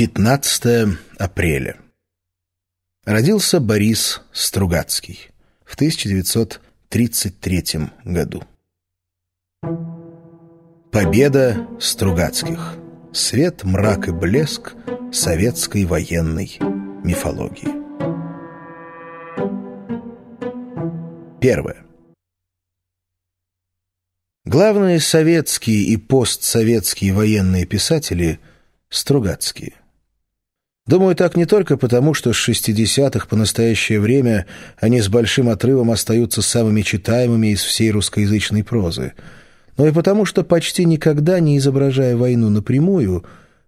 15 апреля. Родился Борис Стругацкий в 1933 году. Победа Стругацких. Свет, мрак и блеск советской военной мифологии. Первое. Главные советские и постсоветские военные писатели – Стругацкие. Думаю, так не только потому, что с 60-х по настоящее время они с большим отрывом остаются самыми читаемыми из всей русскоязычной прозы, но и потому, что почти никогда, не изображая войну напрямую,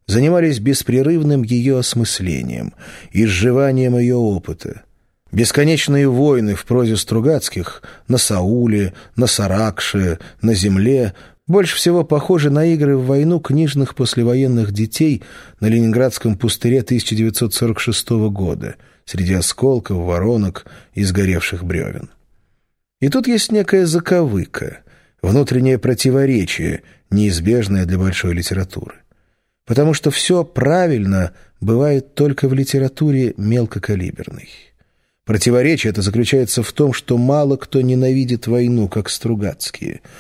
занимались беспрерывным ее осмыслением, изживанием ее опыта. Бесконечные войны в прозе Стругацких на Сауле, на Саракше, на земле больше всего похожи на игры в войну книжных послевоенных детей на Ленинградском пустыре 1946 года среди осколков, воронок и сгоревших бревен. И тут есть некая заковыка, внутреннее противоречие, неизбежное для большой литературы. Потому что все правильно бывает только в литературе мелкокалиберной. Противоречие это заключается в том, что мало кто ненавидит войну, как Стругацкие –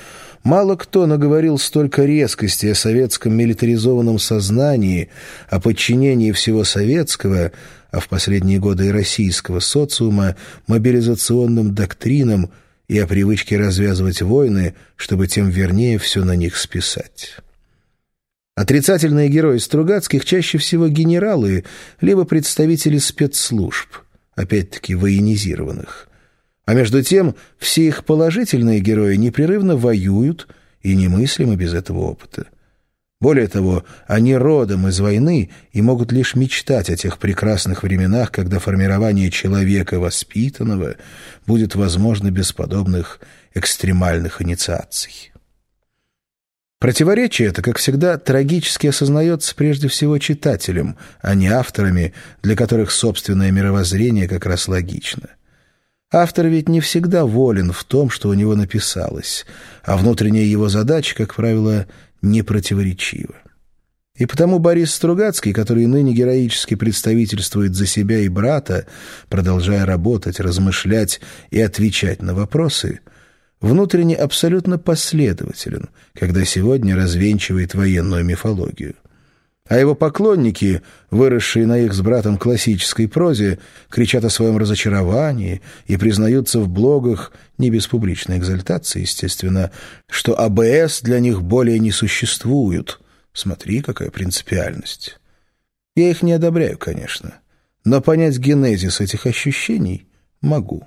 Мало кто наговорил столько резкости о советском милитаризованном сознании, о подчинении всего советского, а в последние годы и российского социума, мобилизационным доктринам и о привычке развязывать войны, чтобы тем вернее все на них списать. Отрицательные герои Стругацких чаще всего генералы, либо представители спецслужб, опять-таки военизированных – а между тем все их положительные герои непрерывно воюют и немыслимо без этого опыта. Более того, они родом из войны и могут лишь мечтать о тех прекрасных временах, когда формирование человека воспитанного будет возможно без подобных экстремальных инициаций. Противоречие это, как всегда, трагически осознается прежде всего читателем, а не авторами, для которых собственное мировоззрение как раз логично – Автор ведь не всегда волен в том, что у него написалось, а внутренняя его задача, как правило, не противоречива. И потому Борис Стругацкий, который ныне героически представительствует за себя и брата, продолжая работать, размышлять и отвечать на вопросы, внутренне абсолютно последователен, когда сегодня развенчивает военную мифологию а его поклонники, выросшие на их с братом классической прозе, кричат о своем разочаровании и признаются в блогах, не без публичной экзальтации, естественно, что АБС для них более не существует. Смотри, какая принципиальность. Я их не одобряю, конечно, но понять генезис этих ощущений могу.